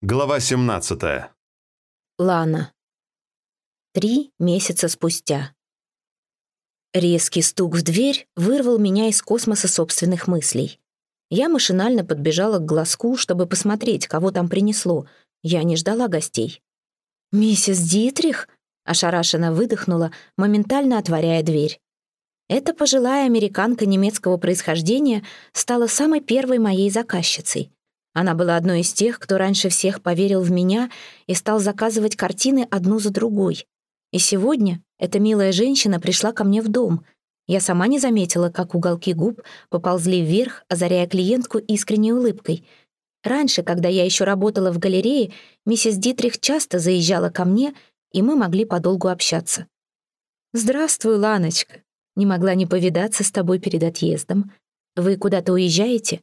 Глава 17. Лана. Три месяца спустя. Резкий стук в дверь вырвал меня из космоса собственных мыслей. Я машинально подбежала к глазку, чтобы посмотреть, кого там принесло. Я не ждала гостей. «Миссис Дитрих?» — ошарашенно выдохнула, моментально отворяя дверь. Эта пожилая американка немецкого происхождения стала самой первой моей заказчицей — она была одной из тех, кто раньше всех поверил в меня и стал заказывать картины одну за другой. И сегодня эта милая женщина пришла ко мне в дом. Я сама не заметила, как уголки губ поползли вверх, озаряя клиентку искренней улыбкой. Раньше, когда я еще работала в галерее, миссис Дитрих часто заезжала ко мне, и мы могли подолгу общаться. «Здравствуй, Ланочка. Не могла не повидаться с тобой перед отъездом. Вы куда-то уезжаете?»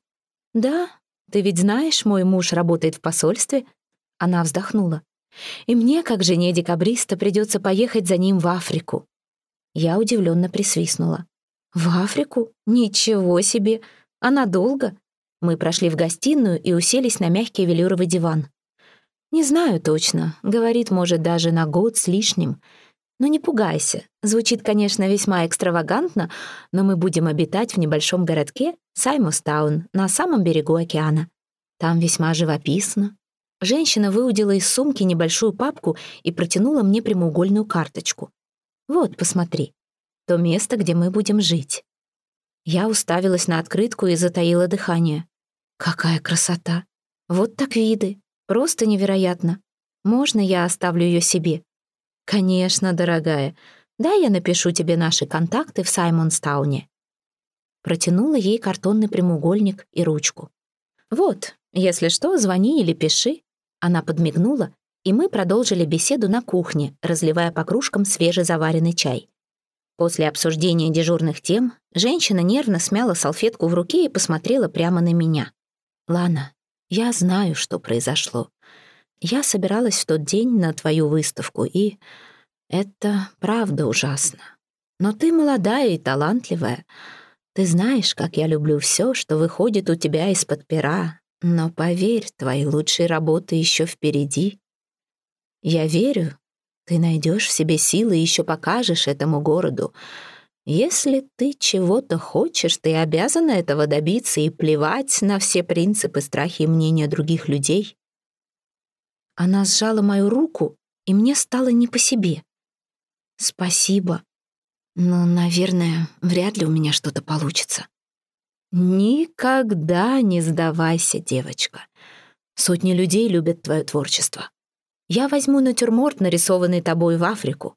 «Да, ты ведь знаешь, мой муж работает в посольстве?» Она вздохнула. «И мне, как жене декабриста, придется поехать за ним в Африку». Я удивленно присвистнула. «В Африку? Ничего себе! А надолго?» Мы прошли в гостиную и уселись на мягкий велюровый диван. «Не знаю точно. Говорит, может, даже на год с лишним. Но не пугайся. Звучит, конечно, весьма экстравагантно, но мы будем обитать в небольшом городке Саймостаун на самом берегу океана. Там весьма живописно. Женщина выудила из сумки небольшую папку и протянула мне прямоугольную карточку. «Вот, посмотри. То место, где мы будем жить». Я уставилась на открытку и затаила дыхание. «Какая красота! Вот так виды! Просто невероятно! Можно я оставлю ее себе?» «Конечно, дорогая. Дай я напишу тебе наши контакты в Саймонстауне». Протянула ей картонный прямоугольник и ручку. «Вот, если что, звони или пиши». Она подмигнула, и мы продолжили беседу на кухне, разливая по кружкам свежезаваренный чай. После обсуждения дежурных тем женщина нервно смяла салфетку в руке и посмотрела прямо на меня. «Лана, я знаю, что произошло. Я собиралась в тот день на твою выставку, и это правда ужасно. Но ты молодая и талантливая. Ты знаешь, как я люблю все, что выходит у тебя из-под пера. Но поверь, твои лучшие работы еще впереди. Я верю, ты найдешь в себе силы и еще покажешь этому городу. Если ты чего-то хочешь, ты обязана этого добиться и плевать на все принципы, страхи и мнения других людей. Она сжала мою руку, и мне стало не по себе. «Спасибо. Но, наверное, вряд ли у меня что-то получится». «Никогда не сдавайся, девочка. Сотни людей любят твое творчество. Я возьму натюрморт, нарисованный тобой в Африку».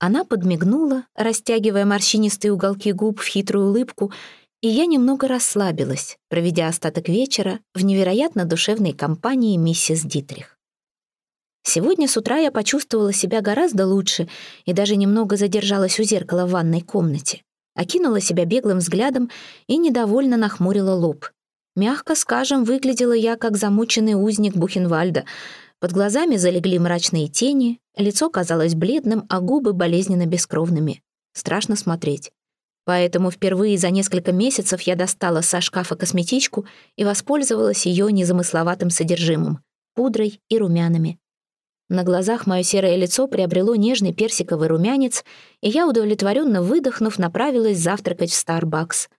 Она подмигнула, растягивая морщинистые уголки губ в хитрую улыбку, и я немного расслабилась, проведя остаток вечера в невероятно душевной компании миссис Дитрих. Сегодня с утра я почувствовала себя гораздо лучше и даже немного задержалась у зеркала в ванной комнате. Окинула себя беглым взглядом и недовольно нахмурила лоб. Мягко скажем, выглядела я как замученный узник Бухенвальда. Под глазами залегли мрачные тени, лицо казалось бледным, а губы болезненно бескровными. Страшно смотреть. Поэтому впервые за несколько месяцев я достала со шкафа косметичку и воспользовалась ее незамысловатым содержимым — пудрой и румянами. На глазах мое серое лицо приобрело нежный персиковый румянец, и я, удовлетворенно выдохнув, направилась завтракать в Starbucks.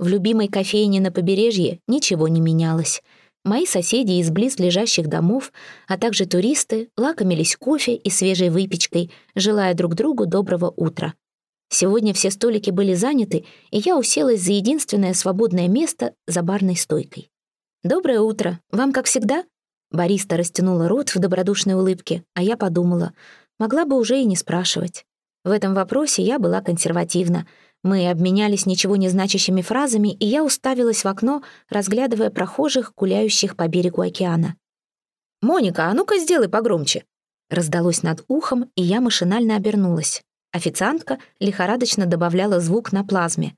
В любимой кофейне на побережье ничего не менялось. Мои соседи из близлежащих домов, а также туристы, лакомились кофе и свежей выпечкой, желая друг другу доброго утра. Сегодня все столики были заняты, и я уселась за единственное свободное место за барной стойкой. «Доброе утро. Вам как всегда?» Бариста растянула рот в добродушной улыбке, а я подумала, могла бы уже и не спрашивать. В этом вопросе я была консервативна. Мы обменялись ничего не значащими фразами, и я уставилась в окно, разглядывая прохожих, гуляющих по берегу океана. «Моника, а ну-ка сделай погромче!» Раздалось над ухом, и я машинально обернулась. Официантка лихорадочно добавляла звук на плазме.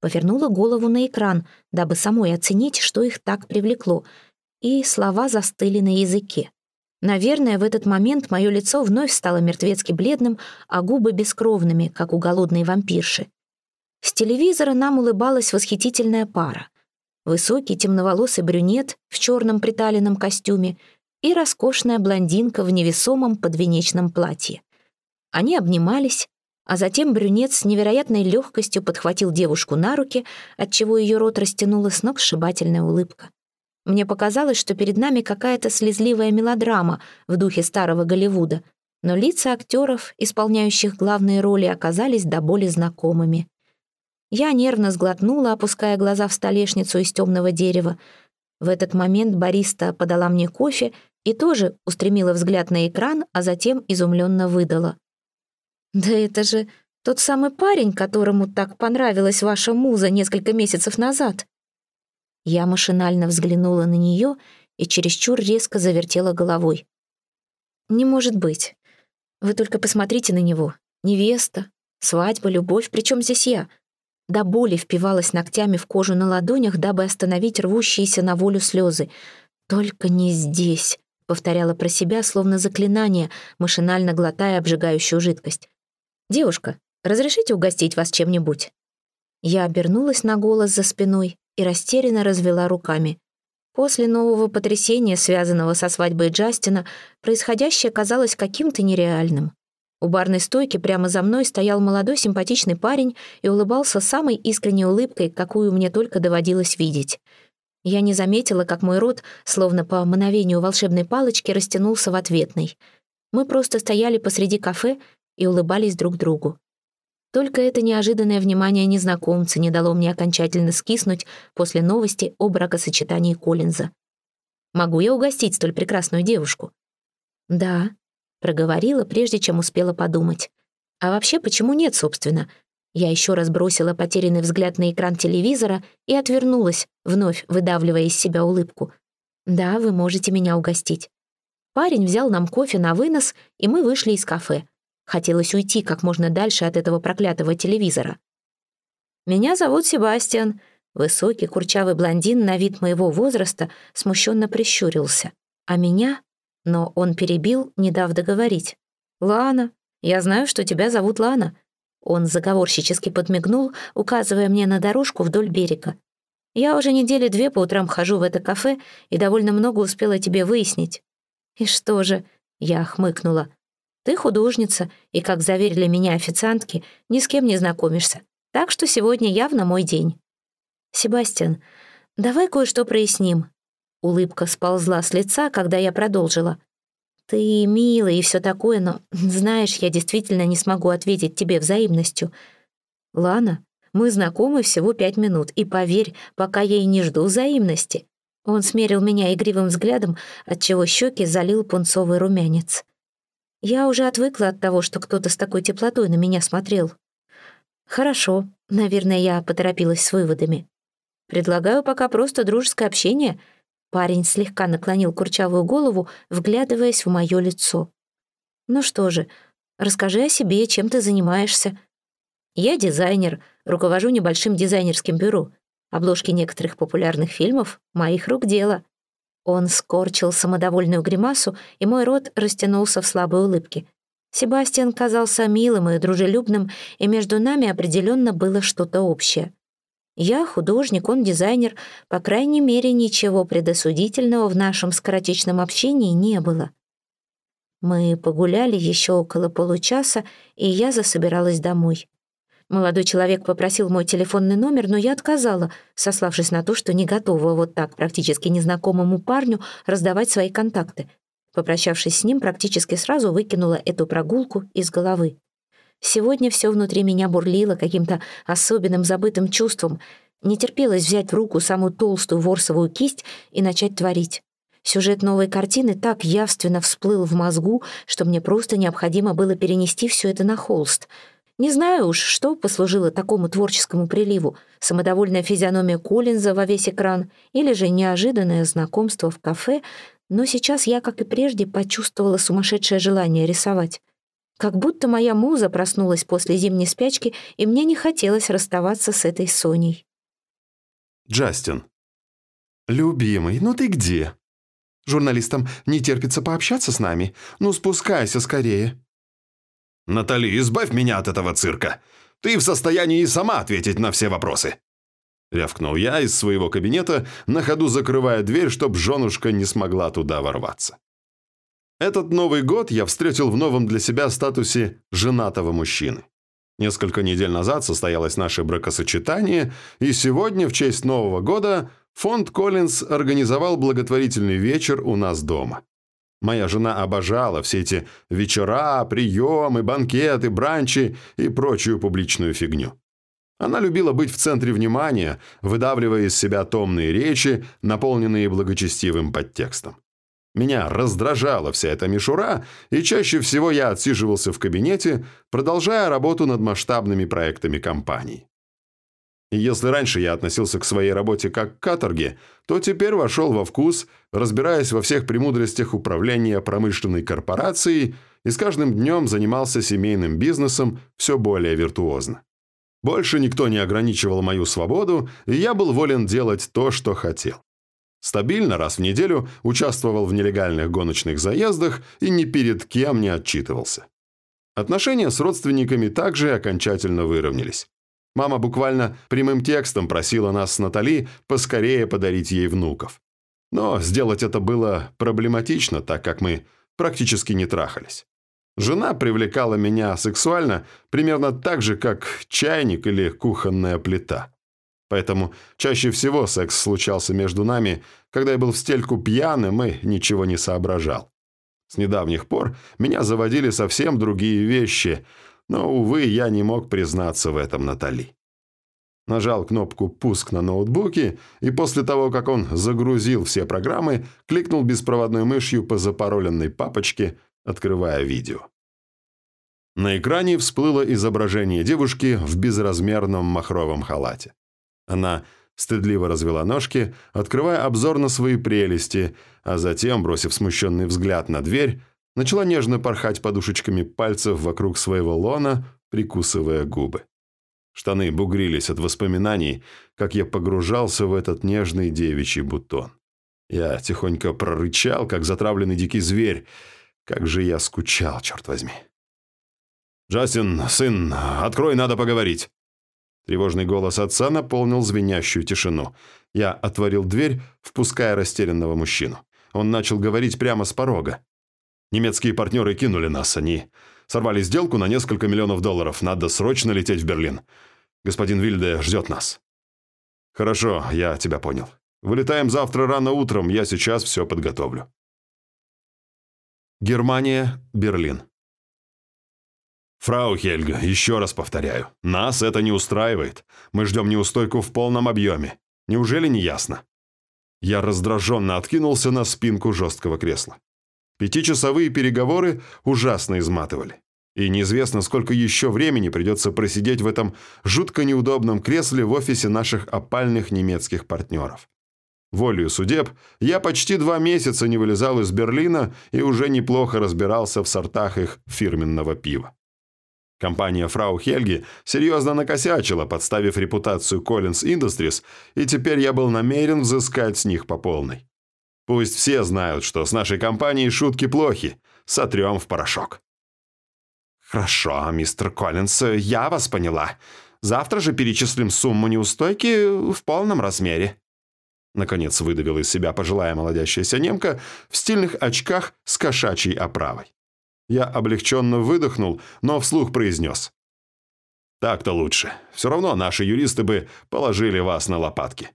Повернула голову на экран, дабы самой оценить, что их так привлекло — и слова застыли на языке. Наверное, в этот момент мое лицо вновь стало мертвецки бледным, а губы бескровными, как у голодной вампирши. С телевизора нам улыбалась восхитительная пара. Высокий темноволосый брюнет в черном приталенном костюме и роскошная блондинка в невесомом подвенечном платье. Они обнимались, а затем брюнет с невероятной легкостью подхватил девушку на руки, отчего ее рот растянула с ног сшибательная улыбка. Мне показалось, что перед нами какая-то слезливая мелодрама в духе старого Голливуда, но лица актеров, исполняющих главные роли, оказались до боли знакомыми. Я нервно сглотнула, опуская глаза в столешницу из темного дерева. В этот момент бариста подала мне кофе и тоже устремила взгляд на экран, а затем изумленно выдала. «Да это же тот самый парень, которому так понравилась ваша муза несколько месяцев назад». Я машинально взглянула на нее и чересчур резко завертела головой. «Не может быть. Вы только посмотрите на него. Невеста, свадьба, любовь, причем здесь я?» До боли впивалась ногтями в кожу на ладонях, дабы остановить рвущиеся на волю слезы. «Только не здесь», — повторяла про себя, словно заклинание, машинально глотая обжигающую жидкость. «Девушка, разрешите угостить вас чем-нибудь?» Я обернулась на голос за спиной и растерянно развела руками. После нового потрясения, связанного со свадьбой Джастина, происходящее казалось каким-то нереальным. У барной стойки прямо за мной стоял молодой симпатичный парень и улыбался самой искренней улыбкой, какую мне только доводилось видеть. Я не заметила, как мой рот, словно по мановению волшебной палочки, растянулся в ответный. Мы просто стояли посреди кафе и улыбались друг другу. Только это неожиданное внимание незнакомца не дало мне окончательно скиснуть после новости о бракосочетании Коллинза. «Могу я угостить столь прекрасную девушку?» «Да», — проговорила, прежде чем успела подумать. «А вообще, почему нет, собственно?» Я еще раз бросила потерянный взгляд на экран телевизора и отвернулась, вновь выдавливая из себя улыбку. «Да, вы можете меня угостить». Парень взял нам кофе на вынос, и мы вышли из кафе. Хотелось уйти как можно дальше от этого проклятого телевизора. «Меня зовут Себастьян», Высокий, курчавый блондин на вид моего возраста смущенно прищурился. А меня? Но он перебил, не дав договорить. «Лана, я знаю, что тебя зовут Лана». Он заговорщически подмигнул, указывая мне на дорожку вдоль берега. «Я уже недели две по утрам хожу в это кафе и довольно много успела тебе выяснить». «И что же?» — я хмыкнула. Ты художница, и, как заверили меня официантки, ни с кем не знакомишься. Так что сегодня явно мой день. Себастьян, давай кое-что проясним. Улыбка сползла с лица, когда я продолжила. Ты милый и все такое, но, знаешь, я действительно не смогу ответить тебе взаимностью. Лана, мы знакомы всего пять минут, и поверь, пока я и не жду взаимности. Он смерил меня игривым взглядом, отчего щеки залил пунцовый румянец. Я уже отвыкла от того, что кто-то с такой теплотой на меня смотрел. Хорошо, наверное, я поторопилась с выводами. Предлагаю пока просто дружеское общение. Парень слегка наклонил курчавую голову, вглядываясь в мое лицо. Ну что же, расскажи о себе, чем ты занимаешься. Я дизайнер, руковожу небольшим дизайнерским бюро. Обложки некоторых популярных фильмов — моих рук дело. Он скорчил самодовольную гримасу, и мой рот растянулся в слабой улыбке. Себастьян казался милым и дружелюбным, и между нами определенно было что-то общее. Я художник, он дизайнер, по крайней мере, ничего предосудительного в нашем скоротечном общении не было. Мы погуляли еще около получаса, и я засобиралась домой. Молодой человек попросил мой телефонный номер, но я отказала, сославшись на то, что не готова вот так практически незнакомому парню раздавать свои контакты. Попрощавшись с ним, практически сразу выкинула эту прогулку из головы. Сегодня все внутри меня бурлило каким-то особенным забытым чувством. Не терпелось взять в руку самую толстую ворсовую кисть и начать творить. Сюжет новой картины так явственно всплыл в мозгу, что мне просто необходимо было перенести все это на холст — не знаю уж, что послужило такому творческому приливу, самодовольная физиономия Коллинза во весь экран или же неожиданное знакомство в кафе, но сейчас я, как и прежде, почувствовала сумасшедшее желание рисовать. Как будто моя муза проснулась после зимней спячки, и мне не хотелось расставаться с этой Соней. Джастин. «Любимый, ну ты где? Журналистам не терпится пообщаться с нами? Ну спускайся скорее». «Натали, избавь меня от этого цирка. Ты в состоянии и сама ответить на все вопросы». Рявкнул я из своего кабинета, на ходу закрывая дверь, чтоб женушка не смогла туда ворваться. Этот Новый год я встретил в новом для себя статусе женатого мужчины. Несколько недель назад состоялось наше бракосочетание, и сегодня, в честь Нового года, фонд Коллинз организовал благотворительный вечер у нас дома. Моя жена обожала все эти вечера, приемы, банкеты, бранчи и прочую публичную фигню. Она любила быть в центре внимания, выдавливая из себя томные речи, наполненные благочестивым подтекстом. Меня раздражала вся эта мишура, и чаще всего я отсиживался в кабинете, продолжая работу над масштабными проектами компании. Если раньше я относился к своей работе как к каторге, то теперь вошел во вкус, разбираясь во всех премудростях управления промышленной корпорацией и с каждым днем занимался семейным бизнесом все более виртуозно. Больше никто не ограничивал мою свободу, и я был волен делать то, что хотел. Стабильно раз в неделю участвовал в нелегальных гоночных заездах и ни перед кем не отчитывался. Отношения с родственниками также окончательно выровнялись. Мама буквально прямым текстом просила нас с Натали поскорее подарить ей внуков. Но сделать это было проблематично, так как мы практически не трахались. Жена привлекала меня сексуально примерно так же, как чайник или кухонная плита. Поэтому чаще всего секс случался между нами, когда я был в стельку пьяным и ничего не соображал. С недавних пор меня заводили совсем другие вещи, но, увы, я не мог признаться в этом Натали. Нажал кнопку «Пуск» на ноутбуке, и после того, как он загрузил все программы, кликнул беспроводной мышью по запароленной папочке, открывая видео. На экране всплыло изображение девушки в безразмерном махровом халате. Она стыдливо развела ножки, открывая обзор на свои прелести, а затем, бросив смущенный взгляд на дверь, начала нежно порхать подушечками пальцев вокруг своего лона, прикусывая губы. Штаны бугрились от воспоминаний, как я погружался в этот нежный девичий бутон. Я тихонько прорычал, как затравленный дикий зверь. Как же я скучал, черт возьми. «Джастин, сын, открой, надо поговорить». Тревожный голос отца наполнил звенящую тишину. Я отворил дверь, впуская растерянного мужчину. Он начал говорить прямо с порога. Немецкие партнеры кинули нас. Они сорвали сделку на несколько миллионов долларов. Надо срочно лететь в Берлин. Господин Вильде ждет нас. Хорошо, я тебя понял. Вылетаем завтра рано утром. Я сейчас все подготовлю. Германия, Берлин. «Фрау Хельга, еще раз повторяю, нас это не устраивает. Мы ждем неустойку в полном объеме. Неужели не ясно?» Я раздраженно откинулся на спинку жесткого кресла. Пятичасовые переговоры ужасно изматывали. И неизвестно, сколько еще времени придется просидеть в этом жутко неудобном кресле в офисе наших опальных немецких партнеров. Волею судеб я почти два месяца не вылезал из Берлина и уже неплохо разбирался в сортах их фирменного пива. Компания Фрау Хельги серьезно накосячила, подставив репутацию Collins Industries, и теперь я был намерен взыскать с них по полной. Пусть все знают, что с нашей компанией шутки плохи. Сотрем в порошок. «Хорошо, мистер Коллинс, я вас поняла. Завтра же перечислим сумму неустойки в полном размере». Наконец выдавила из себя пожилая молодящаяся немка в стильных очках с кошачьей оправой. Я облегченно выдохнул, но вслух произнес. «Так-то лучше. Все равно наши юристы бы положили вас на лопатки».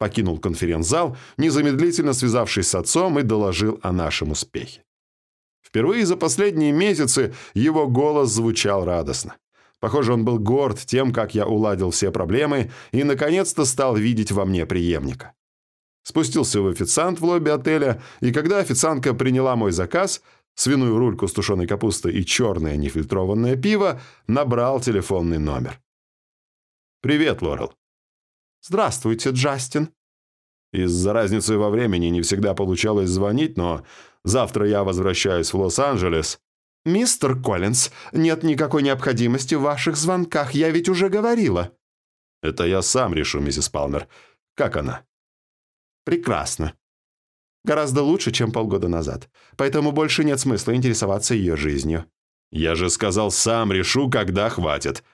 Покинул конференц-зал, незамедлительно связавшись с отцом и доложил о нашем успехе. Впервые за последние месяцы его голос звучал радостно. Похоже, он был горд тем, как я уладил все проблемы и, наконец-то, стал видеть во мне преемника. Спустился в официант в лобби отеля, и когда официантка приняла мой заказ, свиную рульку с тушеной капустой и черное нефильтрованное пиво, набрал телефонный номер. «Привет, Лорел». «Здравствуйте, Джастин». Из-за разницы во времени не всегда получалось звонить, но завтра я возвращаюсь в Лос-Анджелес. «Мистер Коллинз, нет никакой необходимости в ваших звонках, я ведь уже говорила». «Это я сам решу, миссис Палмер. Как она?» «Прекрасно. Гораздо лучше, чем полгода назад. Поэтому больше нет смысла интересоваться ее жизнью». «Я же сказал, сам решу, когда хватит».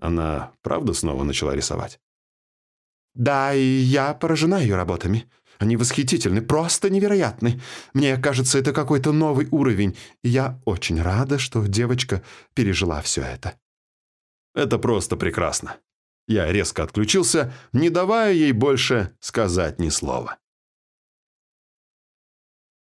Она правда снова начала рисовать? «Да, и я поражена ее работами. Они восхитительны, просто невероятны. Мне кажется, это какой-то новый уровень, я очень рада, что девочка пережила все это». «Это просто прекрасно». Я резко отключился, не давая ей больше сказать ни слова.